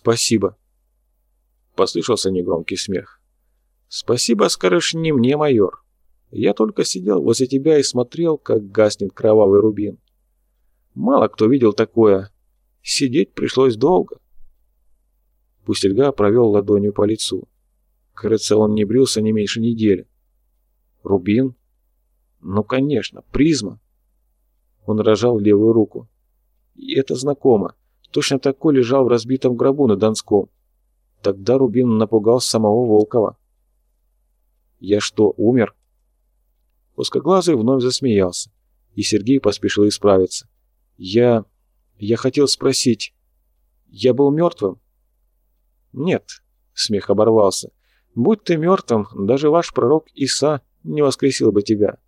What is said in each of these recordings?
«Спасибо!» Послышался негромкий смех. «Спасибо, скажешь, не мне, майор. Я только сидел возле тебя и смотрел, как гаснет кровавый рубин. Мало кто видел такое. Сидеть пришлось долго». Пустельга провел ладонью по лицу. Кажется, он не брился не меньше недели. «Рубин?» «Ну, конечно, призма!» Он рожал левую руку. И это знакомо. Точно такой лежал в разбитом гробу на Донском. Тогда Рубин напугал самого Волкова. «Я что, умер?» Узкоглазый вновь засмеялся, и Сергей поспешил исправиться. «Я... я хотел спросить, я был мертвым?» «Нет», — смех оборвался. «Будь ты мертвым, даже ваш пророк Иса не воскресил бы тебя.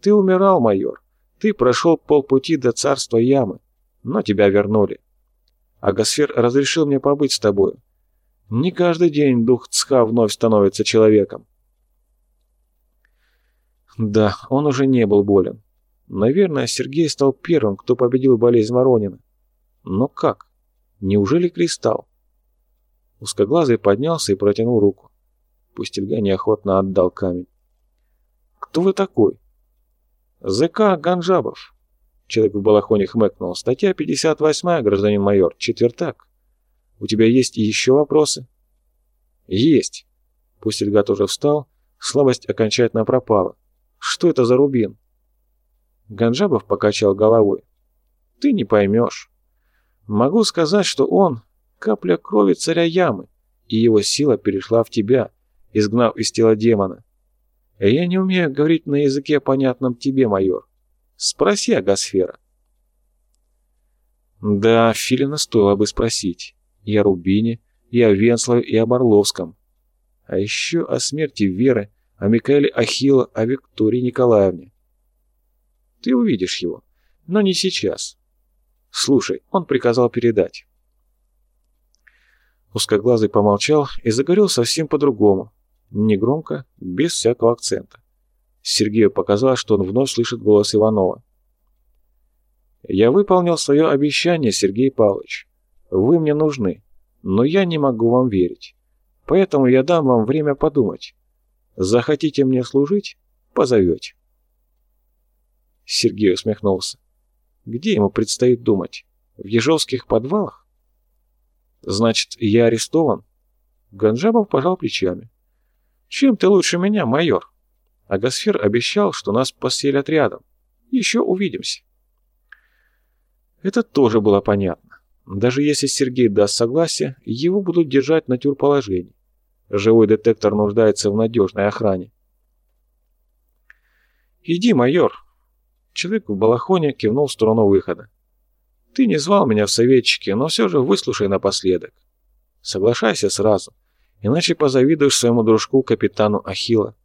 Ты умирал, майор. Ты прошел полпути до царства ямы, но тебя вернули. Агасфер разрешил мне побыть с тобою. Не каждый день дух Цха вновь становится человеком. Да, он уже не был болен. Наверное, Сергей стал первым, кто победил болезнь Воронина. Но как? Неужели кристалл? Узкоглазый поднялся и протянул руку. Пустельга неохотно отдал камень. «Кто вы такой?» «ЗК Ганжабов». Человек в балахоне хмыкнул. «Статья 58, гражданин майор, четвертак. У тебя есть еще вопросы?» «Есть». Пустельга тоже встал, слабость окончательно пропала. «Что это за рубин?» Ганжабов покачал головой. «Ты не поймешь. Могу сказать, что он — капля крови царя Ямы, и его сила перешла в тебя, изгнав из тела демона. Я не умею говорить на языке, понятном тебе, майор. Спроси о Гасфера». Да, Филина стоило бы спросить и о Рубине, и о Венславе, и о Орловском. А еще о смерти Веры, о Микаэле Ахилла, о Виктории Николаевне. Ты увидишь его, но не сейчас. Слушай, он приказал передать. Узкоглазый помолчал и заговорил совсем по-другому, негромко, без всякого акцента. Сергею показалось, что он вновь слышит голос Иванова. «Я выполнил свое обещание, Сергей Павлович. Вы мне нужны, но я не могу вам верить. Поэтому я дам вам время подумать. Захотите мне служить – позовете». Сергей усмехнулся. Где ему предстоит думать? В ежовских подвалах? Значит, я арестован? Ганжабов пожал плечами. Чем ты лучше меня, майор? Агасфер обещал, что нас поселят рядом. Еще увидимся. Это тоже было понятно. Даже если Сергей даст согласие, его будут держать на тюрположении. Живой детектор нуждается в надежной охране. «Иди, майор!» Человек в балахоне кивнул в сторону выхода. «Ты не звал меня в советчики, но все же выслушай напоследок. Соглашайся сразу, иначе позавидуешь своему дружку капитану Ахила.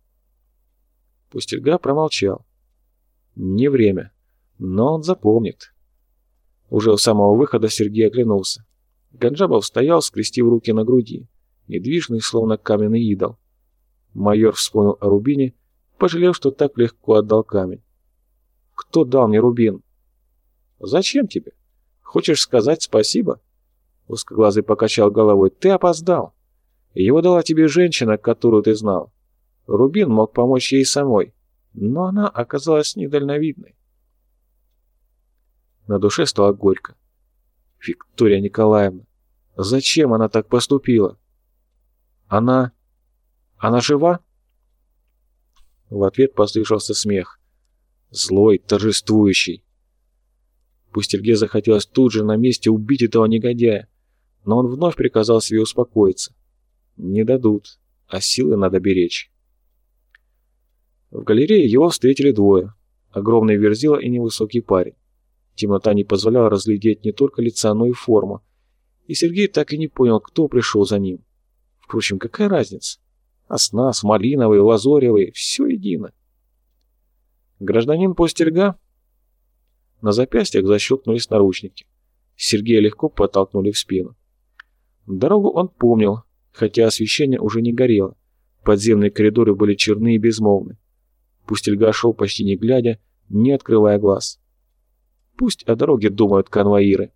Пустельга промолчал. «Не время, но он запомнит». Уже у самого выхода Сергей оглянулся. Ганджабов стоял, скрестив руки на груди, недвижный, словно каменный идол. Майор вспомнил о рубине, пожалел, что так легко отдал камень. «Кто дал мне рубин?» «Зачем тебе? Хочешь сказать спасибо?» Узкоглазый покачал головой. «Ты опоздал. Его дала тебе женщина, которую ты знал. Рубин мог помочь ей самой, но она оказалась недальновидной. На душе стало горько. Виктория Николаевна, зачем она так поступила? Она... она жива? В ответ послышался смех. Злой, торжествующий. Пустельге захотелось тут же на месте убить этого негодяя, но он вновь приказал себе успокоиться. Не дадут, а силы надо беречь. В галерее его встретили двое. Огромный верзила и невысокий парень. Темнота не позволяла разглядеть не только лица, но и форму. И Сергей так и не понял, кто пришел за ним. Впрочем, какая разница? Оснас, малиновый, лазоревый, все едино. Гражданин Постельга? На запястьях защелкнулись наручники. Сергея легко подтолкнули в спину. Дорогу он помнил, хотя освещение уже не горело. Подземные коридоры были черны и безмолвны. Пустельга шел почти не глядя, не открывая глаз. Пусть о дороге думают конвоиры.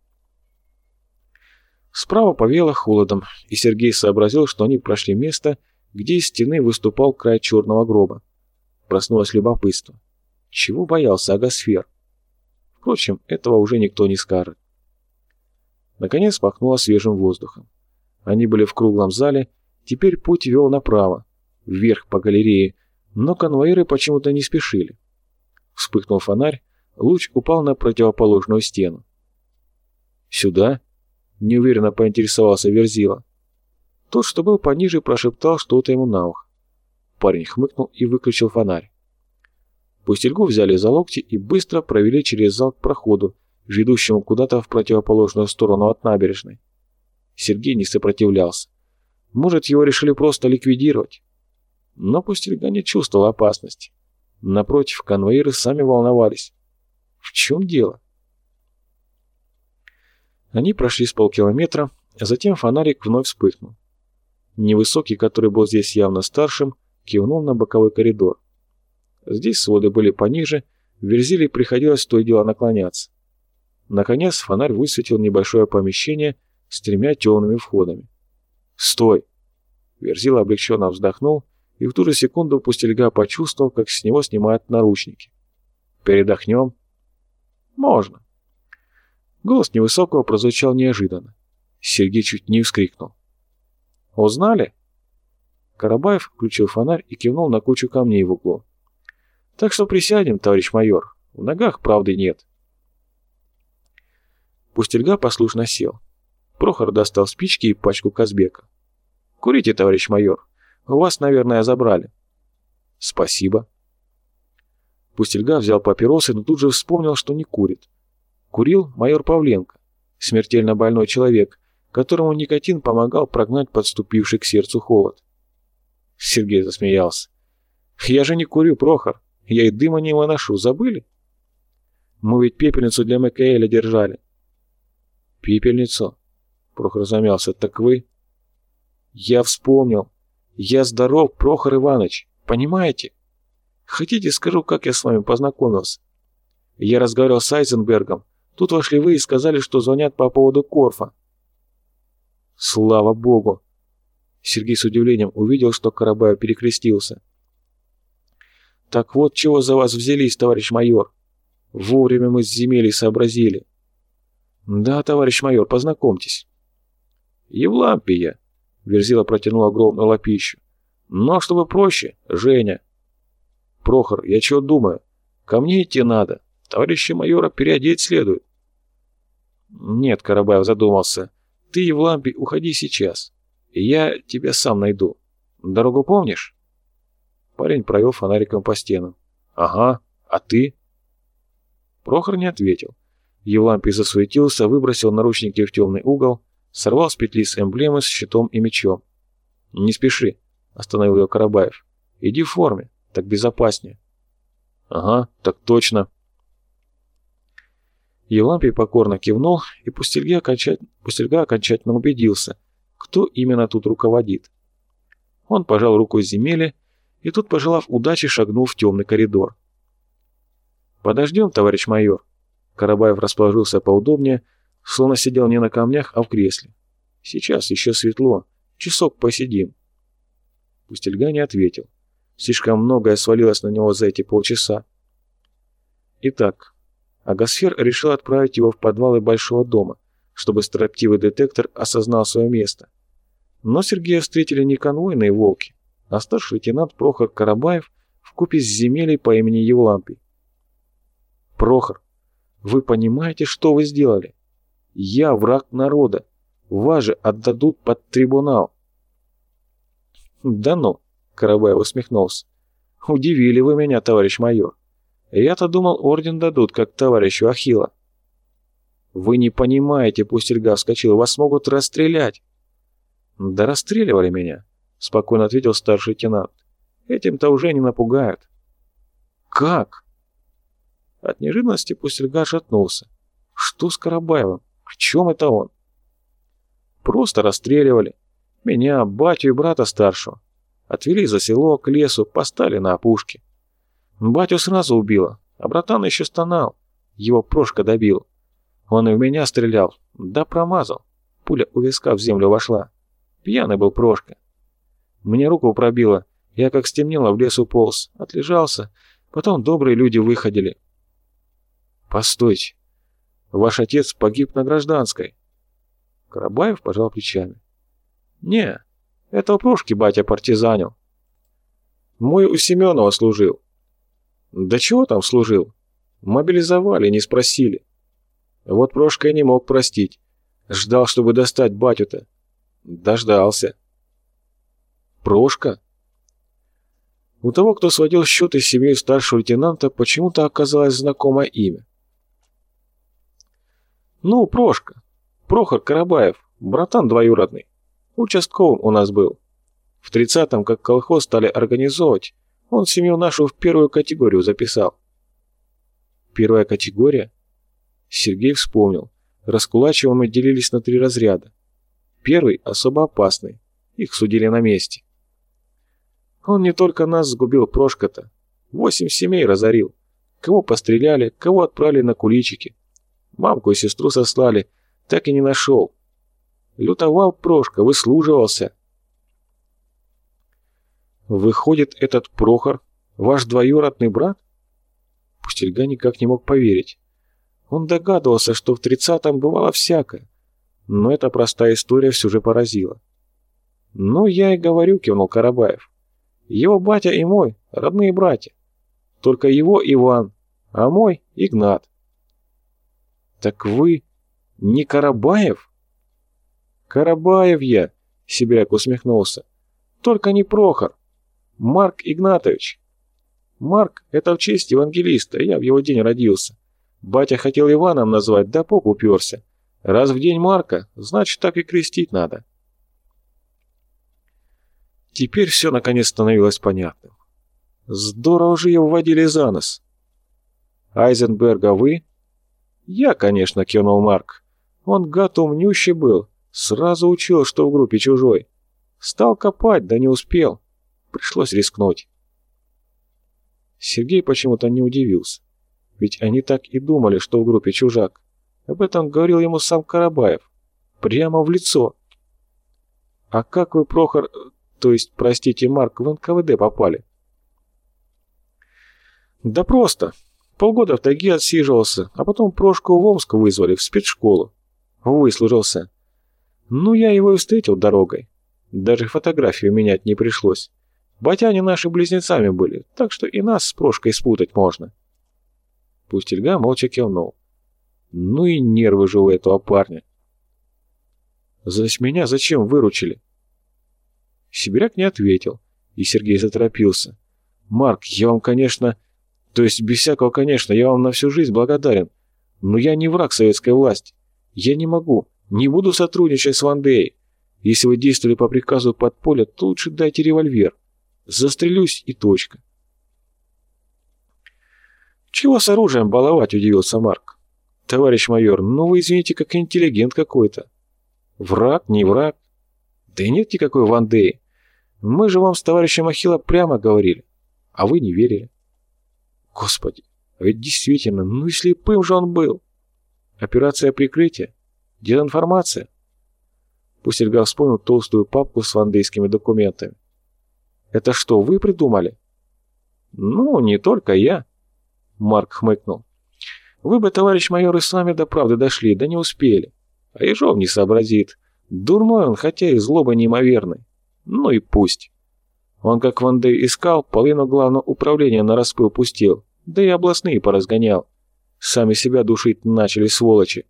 Справа повеяло холодом, и Сергей сообразил, что они прошли место, где из стены выступал край черного гроба. Проснулось любопытство. Чего боялся агосфер? Впрочем, этого уже никто не скажет. Наконец пахнуло свежим воздухом. Они были в круглом зале, теперь путь вел направо, вверх по галерее, но конвоиры почему-то не спешили. Вспыхнул фонарь, луч упал на противоположную стену. «Сюда?» — неуверенно поинтересовался Верзила. Тот, что был пониже, прошептал что-то ему на ухо. Парень хмыкнул и выключил фонарь. Пустельгу взяли за локти и быстро провели через зал к проходу, ведущему куда-то в противоположную сторону от набережной. Сергей не сопротивлялся. Может, его решили просто ликвидировать? Но Пустельга не чувствовал опасности. Напротив, конвоиры сами волновались. В чем дело? Они прошли с полкилометра, а затем фонарик вновь вспыхнул. Невысокий, который был здесь явно старшим, кивнул на боковой коридор. Здесь своды были пониже, в Верзиле приходилось то и дело наклоняться. Наконец фонарь высветил небольшое помещение с тремя темными входами. «Стой!» Верзила облегченно вздохнул, и в ту же секунду Пустельга почувствовал, как с него снимают наручники. «Передохнем?» «Можно». Голос невысокого прозвучал неожиданно. Сергей чуть не вскрикнул. «Узнали?» Карабаев включил фонарь и кивнул на кучу камней в углу. «Так что присядем, товарищ майор. В ногах правды нет». Пустельга послушно сел. Прохор достал спички и пачку Казбека. «Курите, товарищ майор. У вас, наверное, забрали». «Спасибо». Пустельга взял папиросы, но тут же вспомнил, что не курит. Курил майор Павленко, смертельно больной человек, которому никотин помогал прогнать подступивший к сердцу холод. Сергей засмеялся. «Я же не курю, Прохор. Я и дыма не выношу. Забыли? Мы ведь пепельницу для МКЛа держали». «Пепельницу?» Прохор замялся. «Так вы?» «Я вспомнил. Я здоров, Прохор Иванович. Понимаете? Хотите, скажу, как я с вами познакомился? Я разговаривал с Айзенбергом. Тут вошли вы и сказали, что звонят по поводу Корфа. Слава богу! Сергей с удивлением увидел, что Карабаев перекрестился. Так вот, чего за вас взялись, товарищ майор? Вовремя мы с земелей сообразили. Да, товарищ майор, познакомьтесь. Евлампия. Верзила протянула огромную лапищу. Но чтобы проще, Женя. Прохор, я чего думаю? Ко мне идти надо. Товарища майора переодеть следует. Нет, Карабаев задумался. Ты, Евлампий, уходи сейчас. Я тебя сам найду. Дорогу помнишь? Парень провел фонариком по стенам. Ага, а ты? Прохор не ответил. Евлампий засуетился, выбросил наручники в темный угол, сорвал с петли с эмблемы с щитом и мечом. «Не спеши», — остановил его Карабаев. «Иди в форме, так безопаснее». «Ага, так точно». Евлампий покорно кивнул, и Пустельга окончательно, Пустельга окончательно убедился, кто именно тут руководит. Он пожал руку земели, и тут, пожелав удачи, шагнул в темный коридор. «Подождем, товарищ майор». Карабаев расположился поудобнее, словно сидел не на камнях, а в кресле. «Сейчас еще светло. Часок посидим». Пустельга не ответил. Слишком многое свалилось на него за эти полчаса. Итак, Агасфер решил отправить его в подвалы большого дома, чтобы строптивый детектор осознал свое место. Но Сергея встретили не конвойные волки, а старший лейтенант Прохор Карабаев в купе с земелей по имени Евлампий. «Прохор, вы понимаете, что вы сделали? Я враг народа. Вас же отдадут под трибунал». «Да ну», — Карабаев усмехнулся. «Удивили вы меня, товарищ майор. Я-то думал, орден дадут, как товарищу Ахила. Вы не понимаете, Пустельга вскочил, вас могут расстрелять. Да расстреливали меня, спокойно ответил старший лейтенант. Этим-то уже не напугают. Как? От неожиданности Пустельга шатнулся. Что с Карабаевым? В чем это он? Просто расстреливали. Меня, батю и брата старшего. Отвели за село, к лесу, поставили на опушке. Батю сразу убило, а братан еще стонал. Его Прошка добил. Он и в меня стрелял, да промазал. пуля у виска в землю вошла. Пьяный был Прошка. Мне руку пробило, я как стемнело в лес уполз, отлежался, потом добрые люди выходили. Постойте, ваш отец погиб на гражданской. Карабаев пожал плечами. Не, это у Прошки батя партизанил. Мой у Семенова служил. Да чего там служил? Мобилизовали, не спросили. Вот Прошка я не мог простить. Ждал, чтобы достать батю-то. Дождался. Прошка? У того, кто сводил счеты с семьей старшего лейтенанта, почему-то оказалось знакомое имя. Ну, Прошка. Прохор Карабаев, братан двоюродный. Участковым у нас был. В тридцатом, как колхоз стали организовывать, он семью нашу в первую категорию записал. Первая категория? Сергей вспомнил. Раскулачево мы делились на три разряда. Первый – особо опасный. Их судили на месте. Он не только нас сгубил Прошка-то. Восемь семей разорил. Кого постреляли, кого отправили на куличики. Мамку и сестру сослали, так и не нашел. Лютовал Прошка, выслуживался. Выходит, этот Прохор ваш двоюродный брат? Пустельга никак не мог поверить. Он догадывался, что в тридцатом бывало всякое, но эта простая история все же поразила. «Ну, я и говорю», — кивнул Карабаев. «Его батя и мой — родные братья. Только его Иван, а мой — Игнат». «Так вы не Карабаев?» «Карабаев я», — Сибиряк усмехнулся. «Только не Прохор. Марк Игнатович. Марк — это в честь евангелиста, я в его день родился. Батя хотел Иваном назвать, да поп уперся. Раз в день Марка, значит, так и крестить надо. Теперь все наконец становилось понятным. Здорово же его вводили за нос. Айзенберга вы? Я, конечно, кивнул Марк. Он гад умнющий был, сразу учил, что в группе чужой. Стал копать, да не успел. Пришлось рискнуть. Сергей почему-то не удивился. Ведь они так и думали, что в группе чужак. Об этом говорил ему сам Карабаев. Прямо в лицо. А как вы, Прохор, то есть, простите, Марк, в НКВД попали? Да просто. Полгода в тайге отсиживался, а потом Прошку в Омск вызвали, в спецшколу. Выслужился. Ну, я его и встретил дорогой. Даже фотографию менять не пришлось. Батяне наши близнецами были, так что и нас с Прошкой спутать можно. Пустельга молча кивнул. Ну и нервы же у этого парня. «Значит, меня зачем выручили?» Сибиряк не ответил, и Сергей заторопился. «Марк, я вам, конечно... То есть, без всякого, конечно, я вам на всю жизнь благодарен, но я не враг советской власти. Я не могу, не буду сотрудничать с Вандеей. Если вы действовали по приказу подполья, то лучше дайте револьвер. Застрелюсь и точка». «Чего с оружием баловать?» – удивился Марк. «Товарищ майор, ну вы извините, как интеллигент какой-то. Враг, не враг. Да и нет никакой Вандеи. Мы же вам с товарищем Ахилла прямо говорили, а вы не верили». «Господи, а ведь действительно, ну и слепым же он был. Операция прикрытия, дезинформация». Пустельга вспомнил толстую папку с вандейскими документами. «Это что, вы придумали?» «Ну, не только я», Марк хмыкнул. «Вы бы, товарищ майор, и сами до правды дошли, да не успели. А Ежов не сообразит. Дурной он, хотя и злоба неимоверный. Ну и пусть. Он, как Вандей искал, половину главного управления на распыл пустил, да и областные поразгонял. Сами себя душить начали, сволочи.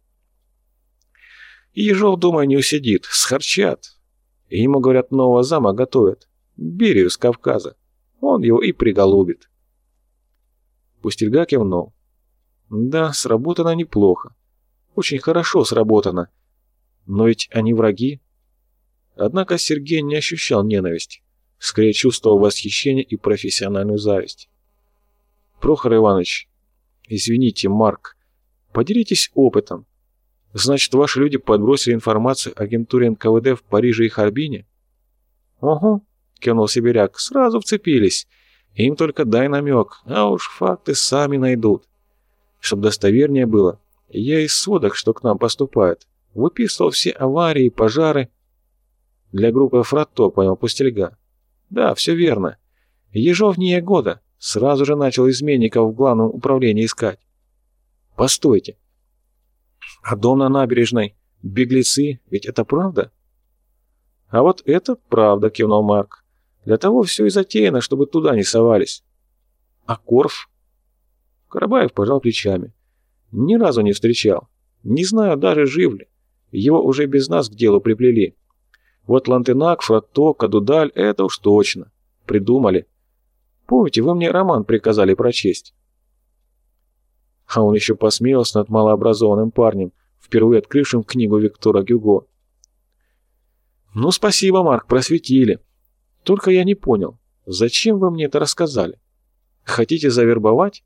Ежов, думаю, не усидит, схарчат. Ему, говорят, нового зама готовят. Берию с Кавказа. Он его и приголубит. Пустельга кивнул. Да, сработано неплохо. Очень хорошо сработано. Но ведь они враги. Однако Сергей не ощущал ненависти. Скорее чувствовал восхищение и профессиональную зависть. Прохор Иванович, извините, Марк, поделитесь опытом. Значит, ваши люди подбросили информацию агентуре НКВД в Париже и Харбине? Ого, кивнул Сибиряк, сразу вцепились. Им только дай намек, а уж факты сами найдут. Чтоб достовернее было, я из сводок, что к нам поступает, Выписывал все аварии, пожары. Для группы «Фрато», понял Пустельга. Да, все верно. Ежов не года сразу же начал изменников в главном управлении искать. Постойте. А дом на набережной? Беглецы? Ведь это правда? А вот это правда, кивнул Марк. Для того все и затеяно, чтобы туда не совались. А Корф? Карабаев пожал плечами. Ни разу не встречал. Не знаю даже, жив ли. Его уже без нас к делу приплели. Вот Лантенак, Фрато, Кадудаль — это уж точно. Придумали. Помните, вы мне роман приказали прочесть? А он еще посмеялся над малообразованным парнем, впервые открывшим книгу Виктора Гюго. «Ну, спасибо, Марк, просветили. Только я не понял, зачем вы мне это рассказали? Хотите завербовать?